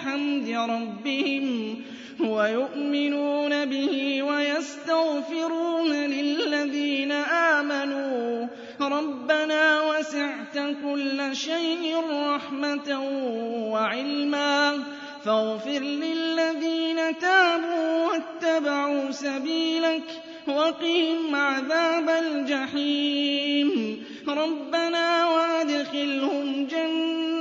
بحمد ربهم ويؤمنون به ويستغفرون للذين آمنوا. ربنا وسعت كل شيء رحمة وعلما. فاغفر للذين تابوا واتبعوا سبيلك وقهم عذاب الجحيم. ربنا وادخلهم جنة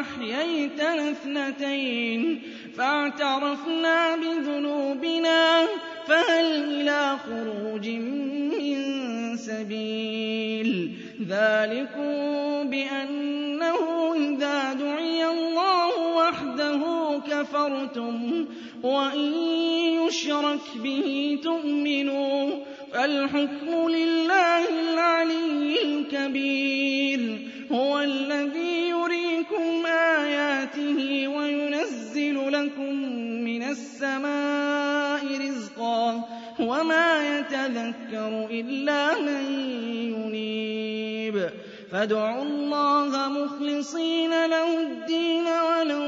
أحييت اثنتين فاعترفنا بذنوبنا فهل إلى خروج من سبيل ذلكم بأنه إذا كفرتم وإن يشرك به تؤمنوا فالحكم لله العلي الكبير هو الذي يريكم آياته وينزل لكم من السماء رزقا وما يتذكر إلا من ينيب فادعوا الله مخلصين له الدين ولو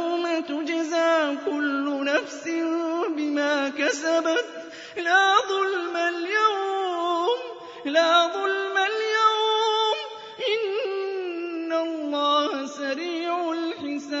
اليوم تجزى كل نفس بما كسبت. لا ظلم اليوم لا ظلم اليوم. إن الله سريع الحساب.